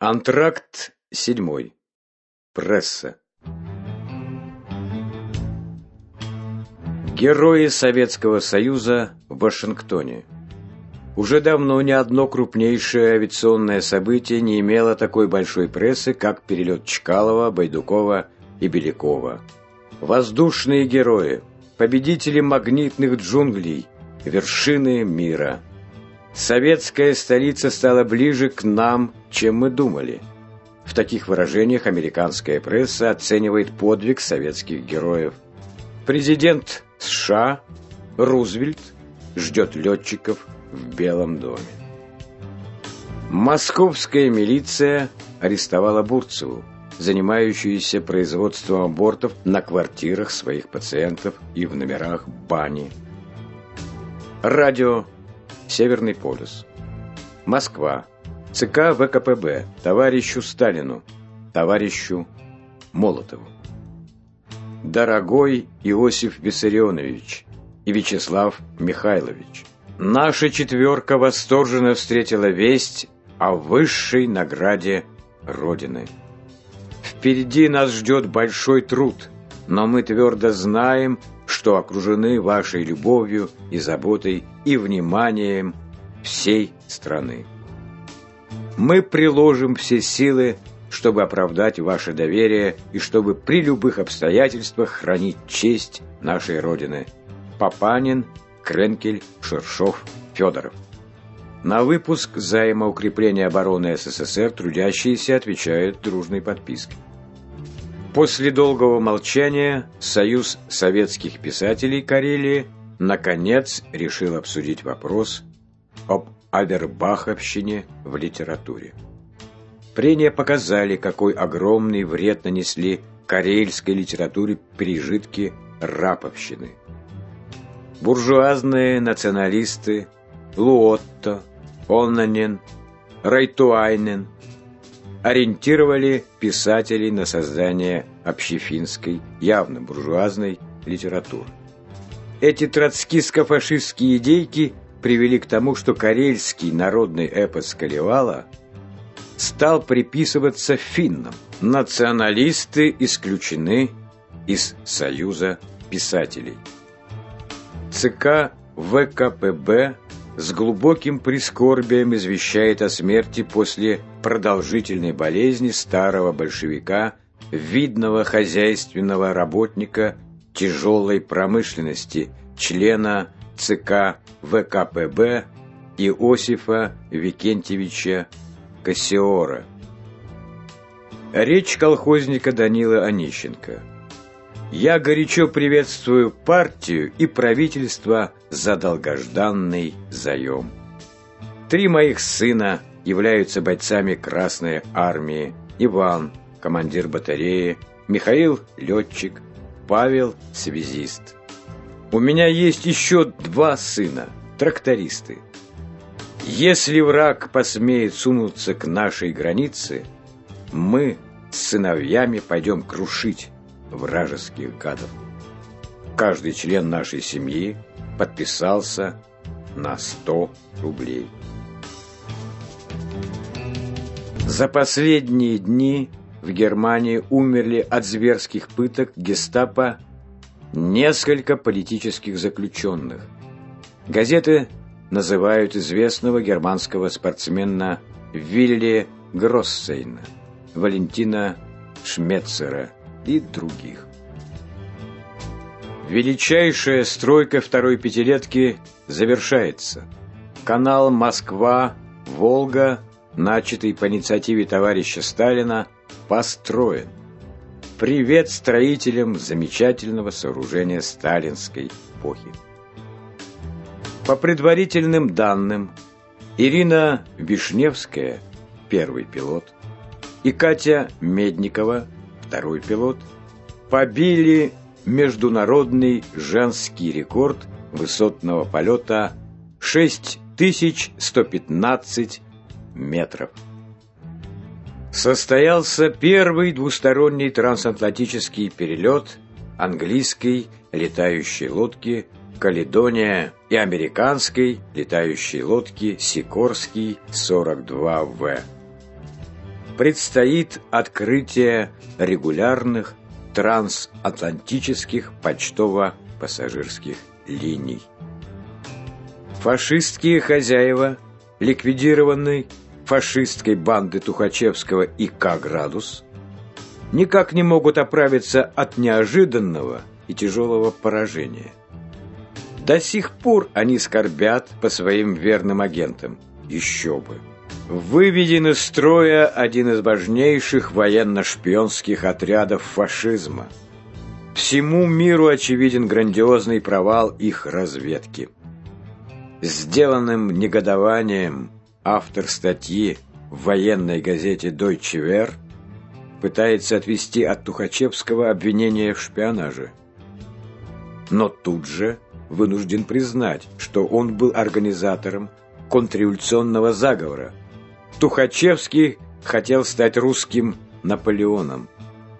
Антракт седьмой. Пресса. Герои Советского Союза в Вашингтоне. Уже давно ни одно крупнейшее авиационное событие не имело такой большой прессы, как перелет Чкалова, Байдукова и Белякова. Воздушные герои, победители магнитных джунглей, вершины мира – Советская столица стала ближе к нам, чем мы думали. В таких выражениях американская пресса оценивает подвиг советских героев. Президент США Рузвельт ждет летчиков в Белом доме. Московская милиция арестовала Бурцеву, занимающуюся производством абортов на квартирах своих пациентов и в номерах бани. Радио Северный полюс. Москва. ЦК ВКПБ. Товарищу Сталину. Товарищу Молотову. Дорогой Иосиф Виссарионович и Вячеслав Михайлович, наша четверка восторженно встретила весть о высшей награде Родины. Впереди нас ждет большой труд, но мы твердо знаем, что окружены вашей любовью и заботой и вниманием всей страны. Мы приложим все силы, чтобы оправдать ваше доверие и чтобы при любых обстоятельствах хранить честь нашей Родины. Папанин, Кренкель, Шершов, Федоров. На выпуск займа укрепления обороны СССР трудящиеся отвечают дружной подпиской. После долгого молчания Союз советских писателей Карелии наконец решил обсудить вопрос об Авербаховщине в литературе. Прения показали, какой огромный вред нанесли карельской литературе пережитки раповщины. Буржуазные националисты Луотто, Оннанен, Райтуайнен ориентировали писателей на создание общефинской, явно буржуазной литературы. Эти троцкистско-фашистские идейки привели к тому, что карельский народный эпос Калевала стал приписываться финнам. Националисты исключены из Союза писателей. ЦК ВКПБ с глубоким прискорбием извещает о смерти после продолжительной болезни старого большевика, видного хозяйственного работника тяжелой промышленности, члена ЦК ВКПБ Иосифа Викентьевича Кассиора. Речь колхозника Данила Онищенко – я горячо приветствую партию и правительство за долгожданный заем. Три моих сына являются бойцами Красной Армии. Иван, командир батареи, Михаил – летчик, Павел – связист. У меня есть еще два сына – трактористы. Если враг посмеет сунуться к нашей границе, мы с сыновьями пойдем крушить вражеских гадов. Каждый член нашей семьи подписался на 100 рублей. За последние дни в Германии умерли от зверских пыток гестапо несколько политических заключенных. Газеты называют известного германского спортсмена Вилли Гроссейна, Валентина Шмецера – и других. Величайшая стройка второй пятилетки завершается. Канал Москва-Волга, начатый по инициативе товарища Сталина, построен. Привет строителям замечательного сооружения сталинской эпохи. По предварительным данным, Ирина Вишневская, первый пилот, и Катя Медникова, второй пилот, побили международный женский рекорд высотного полета 6115 метров. Состоялся первый двусторонний трансатлантический перелет английской летающей лодки «Каледония» и американской летающей лодки «Сикорский 42В». Предстоит открытие регулярных трансатлантических почтово-пассажирских линий. Фашистские хозяева ликвидированной фашистской банды Тухачевского и К. Градус никак не могут оправиться от неожиданного и тяжелого поражения. До сих пор они скорбят по своим верным агентам. Еще бы. Выведен из строя один из важнейших военно-шпионских отрядов фашизма. Всему миру очевиден грандиозный провал их разведки. Сделанным негодованием автор статьи в военной газете Deutsche Wehr пытается отвести от Тухачевского обвинение в шпионаже. Но тут же вынужден признать, что он был организатором контрреволюционного заговора – Тухачевский хотел стать русским Наполеоном,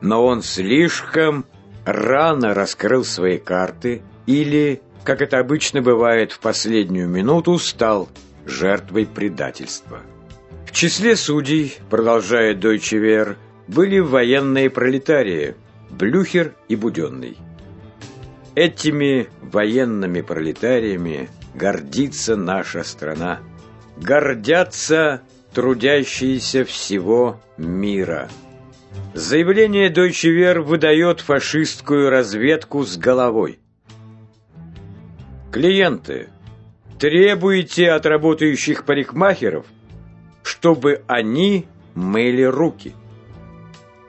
но он слишком рано раскрыл свои карты или, как это обычно бывает в последнюю минуту, стал жертвой предательства. В числе судей, продолжает Deutsche Wehr, были военные пролетарии Блюхер и Буденный. Этими военными пролетариями гордится наша страна. Гордятся трудящиеся всего мира. Заявление Deutsche Wehr выдает фашистскую разведку с головой. Клиенты, требуете от работающих парикмахеров, чтобы они мыли руки.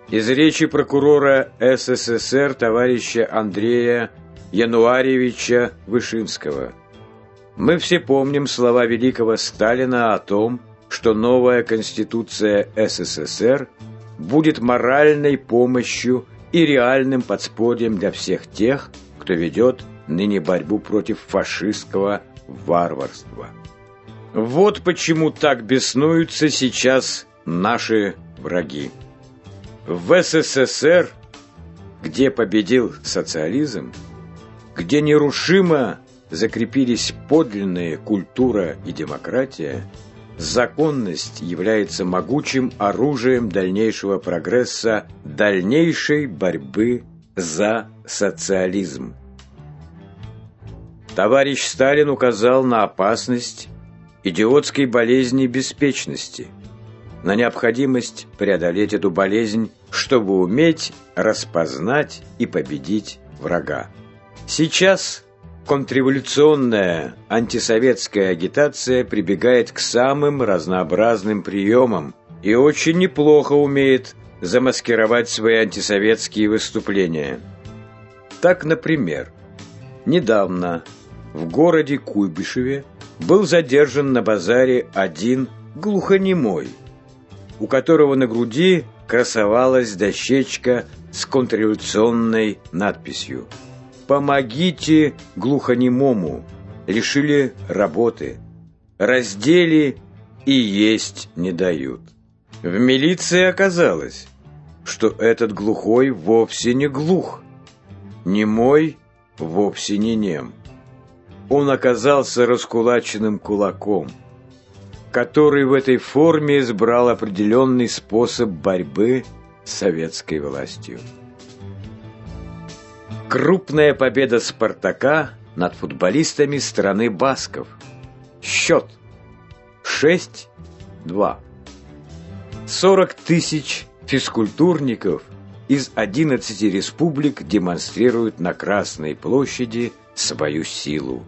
Из речи прокурора СССР товарища Андрея Януаревича Вышинского. Мы все помним слова великого Сталина о том, что новая Конституция СССР будет моральной помощью и реальным подспорьем для всех тех, кто ведет ныне борьбу против фашистского варварства. Вот почему так беснуются сейчас наши враги. В СССР, где победил социализм, где нерушимо закрепились подлинная культура и демократия, Законность является могучим оружием дальнейшего прогресса, дальнейшей борьбы за социализм. Товарищ Сталин указал на опасность идиотской болезни беспечности, на необходимость преодолеть эту болезнь, чтобы уметь распознать и победить врага. Сейчас Контрреволюционная антисоветская агитация прибегает к самым разнообразным приемам и очень неплохо умеет замаскировать свои антисоветские выступления. Так, например, недавно в городе Куйбышеве был задержан на базаре один глухонемой, у которого на груди красовалась дощечка с контрреволюционной надписью – Помогите глухонемому. Лишили работы. Раздели и есть не дают. В милиции оказалось, что этот глухой вовсе не глух. Немой вовсе не нем. Он оказался раскулаченным кулаком, который в этой форме избрал определенный способ борьбы с советской властью. Крупная победа «Спартака» над футболистами страны Басков. Счет 6-2. 40 тысяч физкультурников из 11 республик демонстрируют на Красной площади свою силу,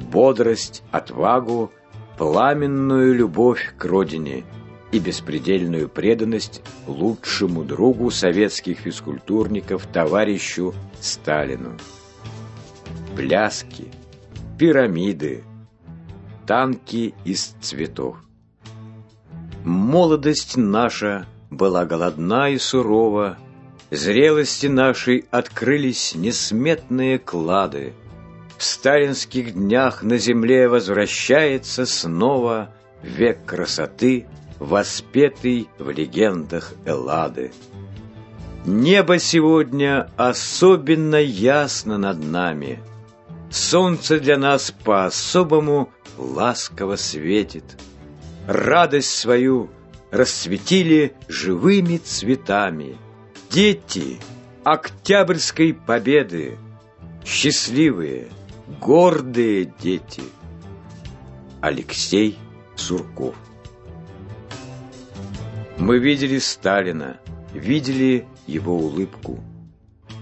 бодрость, отвагу, пламенную любовь к родине – и беспредельную преданность лучшему другу советских физкультурников, товарищу Сталину. Пляски, пирамиды, танки из цветов. Молодость наша была голодна и сурова, Зрелости нашей открылись несметные клады. В сталинских днях на земле возвращается снова Век красоты — воспетый в легендах Эллады. Небо сегодня особенно ясно над нами. Солнце для нас по-особому ласково светит. Радость свою расцветили живыми цветами. Дети Октябрьской победы, счастливые, гордые дети. Алексей Сурков Мы видели Сталина, видели его улыбку,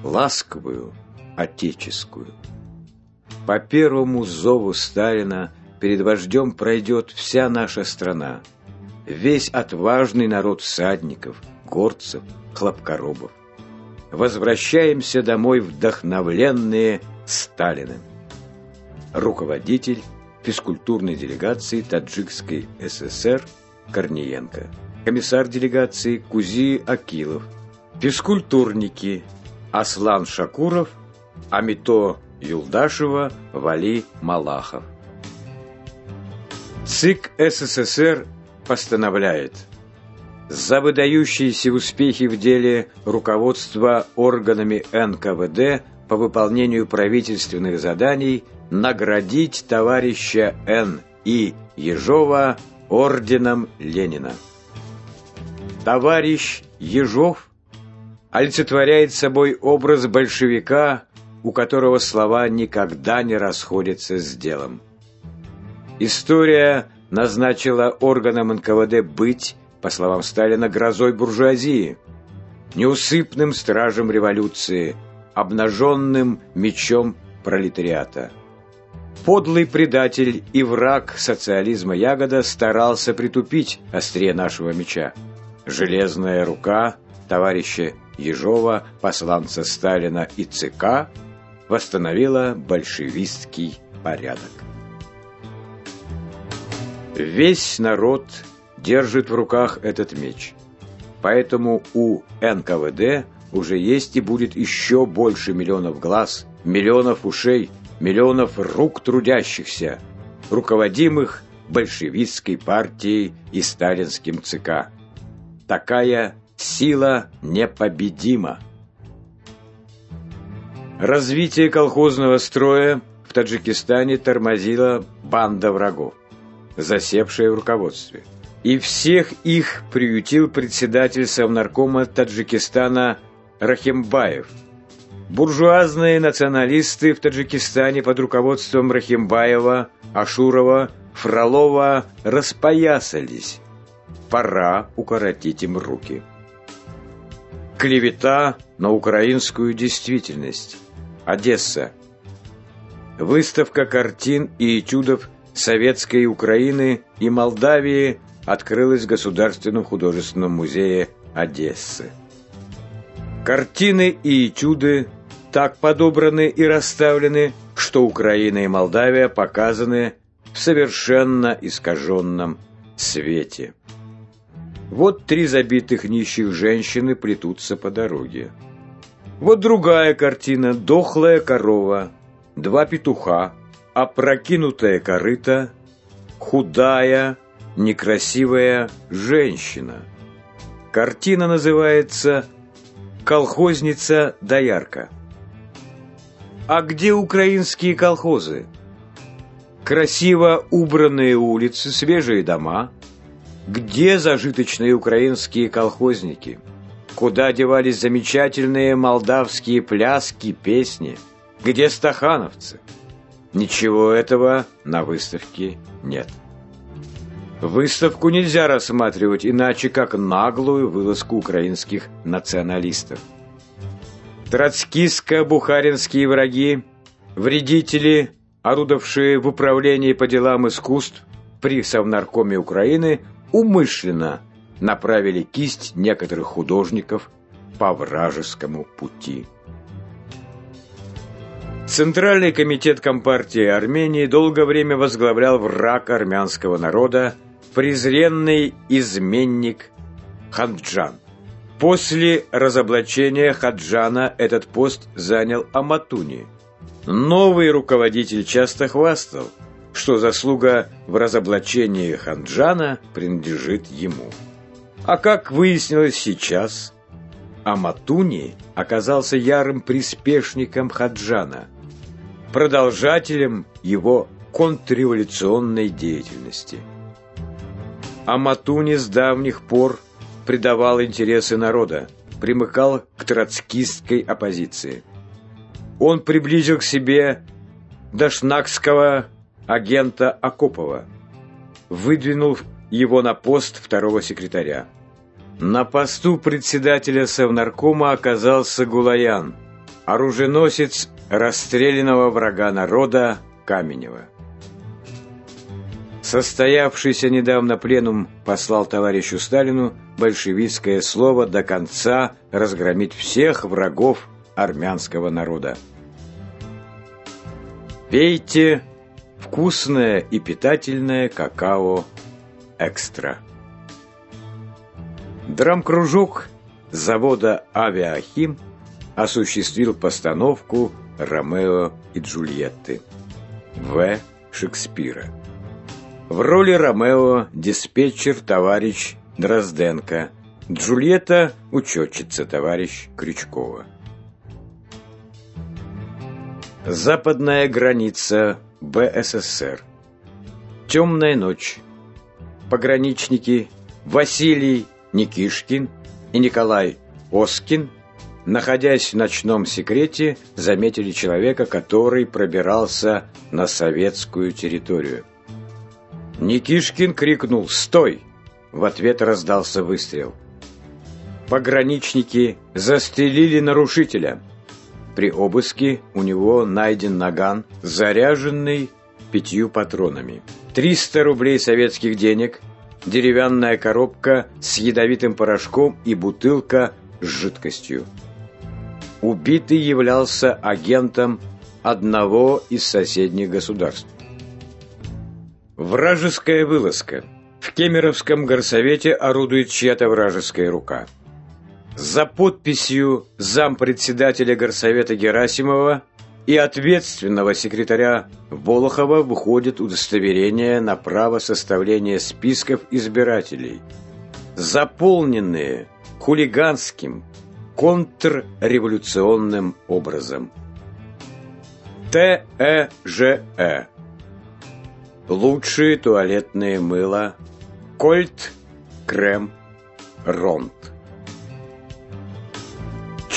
ласковую, отеческую. По первому зову Сталина перед вождем пройдет вся наша страна, весь отважный народ всадников, горцев, хлопкоробов. Возвращаемся домой вдохновленные Сталиным. Руководитель физкультурной делегации Таджикской ССР Корниенко. Комиссар делегации Кузи Акилов. Физкультурники Аслан Шакуров, Амито Юлдашева, Вали Малахов. ЦИК СССР постановляет за выдающиеся успехи в деле руководства органами НКВД по выполнению правительственных заданий наградить товарища Н. И. Ежова орденом Ленина. Товарищ Ежов олицетворяет собой образ большевика, у которого слова никогда не расходятся с делом. История назначила органам НКВД быть, по словам Сталина, грозой буржуазии, неусыпным стражем революции, обнаженным мечом пролетариата. Подлый предатель и враг социализма Ягода старался притупить острие нашего меча. Железная рука товарища Ежова, посланца Сталина и ЦК, восстановила большевистский порядок. Весь народ держит в руках этот меч. Поэтому у НКВД уже есть и будет еще больше миллионов глаз, миллионов ушей, миллионов рук трудящихся, руководимых большевистской партией и сталинским ЦК. Такая сила непобедима. Развитие колхозного строя в Таджикистане тормозила банда врагов засевшая в руководстве. И всех их приютил председатель Совнаркома Таджикистана Рахимбаев. Буржуазные националисты в Таджикистане под руководством Рахимбаева, Ашурова, Фролова распоясались. Пора укоротить им руки. Клевета на украинскую действительность. Одесса. Выставка картин и этюдов Советской Украины и Молдавии открылась в Государственном художественном музее Одессы. Картины и этюды так подобраны и расставлены, что Украина и Молдавия показаны в совершенно искаженном свете. Вот три забитых нищих женщины плетутся по дороге. Вот другая картина «Дохлая корова», два петуха, опрокинутая корыта, худая, некрасивая женщина. Картина называется «Колхозница-доярка». А где украинские колхозы? Красиво убранные улицы, свежие дома. Где зажиточные украинские колхозники? Куда девались замечательные молдавские пляски, песни? Где стахановцы? Ничего этого на выставке нет. Выставку нельзя рассматривать иначе, как наглую вылазку украинских националистов. Троцкистско-бухаринские враги, вредители, орудовавшие в управлении по делам искусств при Совнаркоме Украины, умышленно направили кисть некоторых художников по вражескому пути. Центральный комитет Компартии Армении долгое время возглавлял враг армянского народа, презренный изменник Ханджан. После разоблачения Хаджана этот пост занял Аматуни. Новый руководитель часто хвастал, что заслуга в разоблачении Ханджана принадлежит ему. А как выяснилось сейчас, Аматуни оказался ярым приспешником Хаджана – продолжателем его контрреволюционной деятельности. А Матуни с давних пор предавал интересы народа, примыкал к троцкистской оппозиции. Он приблизил к себе дашнакского агента Акопова, выдвинул его на пост второго секретаря. На посту председателя Совнаркома оказался Гулаян, оруженосец расстрелянного врага народа Каменева. Состоявшийся недавно пленум послал товарищу Сталину большевистское слово до конца разгромить всех врагов армянского народа. Пейте вкусное и питательное какао экстра. Драм-кружок завода «Авиахим» осуществил постановку «Ромео и Джульетты» В. Шекспира. В роли Ромео диспетчер товарищ Дрозденко, Джульетта – учетчица товарищ Крючкова. Западная граница БССР. Темная ночь. Пограничники Василий Никишкин и Николай Оскин, находясь в ночном секрете, заметили человека, который пробирался на советскую территорию. Никишкин крикнул «Стой!» В ответ раздался выстрел. Пограничники застрелили нарушителя. При обыске у него найден наган, заряженный пятью патронами. 300 рублей советских денег, деревянная коробка с ядовитым порошком и бутылка с жидкостью. Убитый являлся агентом одного из соседних государств. Вражеская вылазка. В Кемеровском горсовете орудует чья-то вражеская рука. За подписью зампредседателя горсовета Герасимова и ответственного секретаря Волохова выходит удостоверение на право составления списков избирателей, заполненные хулиганским, контрреволюционным образом. ТЭЖЭ. Э. Лучшие туалетные мыла. Кольт, крем, ронт.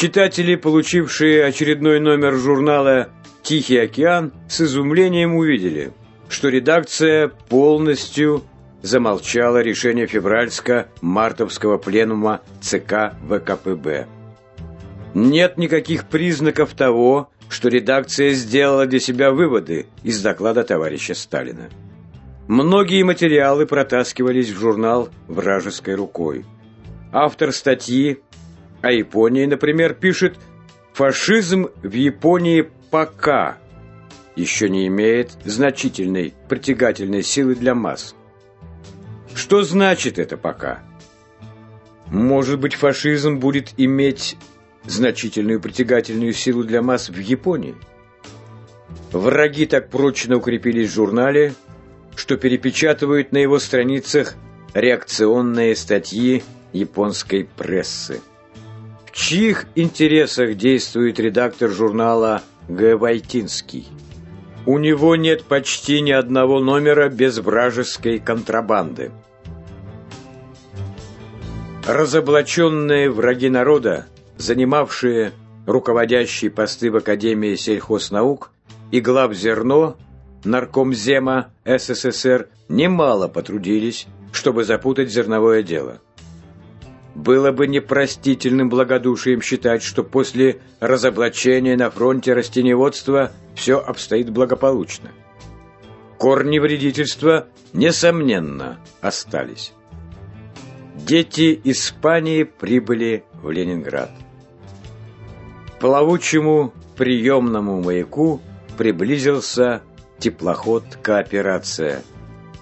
Читатели, получившие очередной номер журнала «Тихий океан», с изумлением увидели, что редакция полностью замолчала решение февральско-мартовского пленума ЦК ВКПБ. Нет никаких признаков того, что редакция сделала для себя выводы из доклада товарища Сталина. Многие материалы протаскивались в журнал вражеской рукой. Автор статьи о Японии, например, пишет «Фашизм в Японии пока еще не имеет значительной притягательной силы для масс». Что значит это «пока»? Может быть, фашизм будет иметь значительную притягательную силу для масс в Японии? Враги так прочно укрепились в журнале, что перепечатывают на его страницах реакционные статьи японской прессы чьих интересах действует редактор журнала Г. Войтинский? У него нет почти ни одного номера без вражеской контрабанды. Разоблаченные враги народа, занимавшие руководящие посты в Академии сельхознаук и глав зерно наркомзема СССР немало потрудились, чтобы запутать зерновое дело. Было бы непростительным благодушием считать, что после разоблачения на фронте растениеводства все обстоит благополучно. Корни вредительства, несомненно, остались. Дети Испании прибыли в Ленинград. Плавучему приемному маяку приблизился теплоход «Кооперация».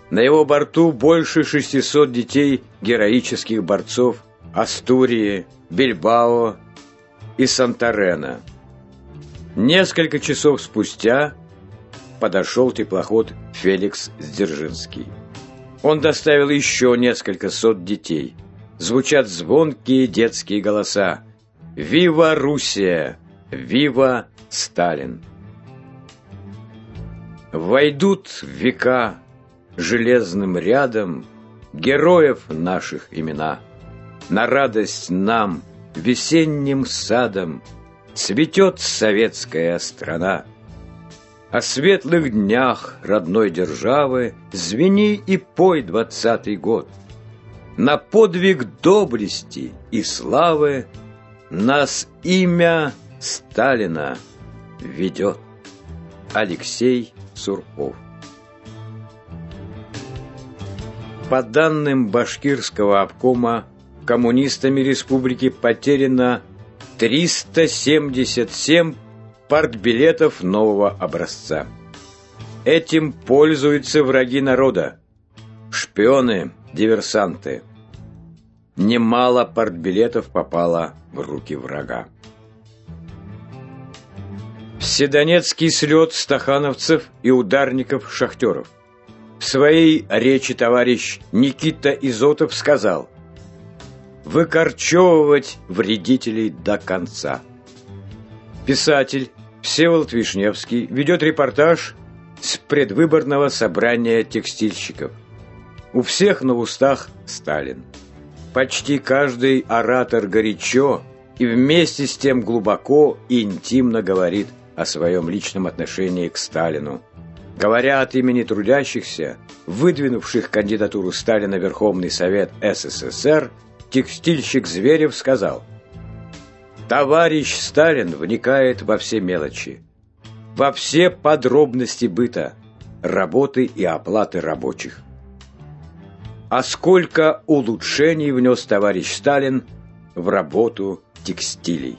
На его борту больше 600 детей героических борцов Астурии, Бильбао и Санторена. Несколько часов спустя подошел теплоход «Феликс Сдержинский». Он доставил еще несколько сот детей. Звучат звонкие детские голоса. «Вива Руссия! Вива Сталин!» Войдут в века железным рядом героев наших имена. На радость нам весенним садом цветет советская страна. О светлых днях родной державы звени и пой двадцатый год. На подвиг доблести и славы нас имя Сталина ведет. Алексей Сурков По данным Башкирского обкома, коммунистами республики потеряно 377 партбилетов нового образца. Этим пользуются враги народа, шпионы, диверсанты. Немало партбилетов попало в руки врага. Вседонецкий слет стахановцев и ударников-шахтеров – в своей речи товарищ Никита Изотов сказал «Выкорчевывать вредителей до конца». Писатель Всеволод Вишневский ведет репортаж с предвыборного собрания текстильщиков. У всех на устах Сталин. Почти каждый оратор горячо и вместе с тем глубоко и интимно говорит о своем личном отношении к Сталину, Говоря от имени трудящихся, выдвинувших кандидатуру Сталина в Верховный Совет СССР, текстильщик Зверев сказал «Товарищ Сталин вникает во все мелочи, во все подробности быта, работы и оплаты рабочих. А сколько улучшений внес товарищ Сталин в работу текстилей.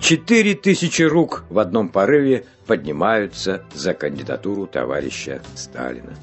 Четыре тысячи рук в одном порыве поднимаются за кандидатуру товарища Сталина.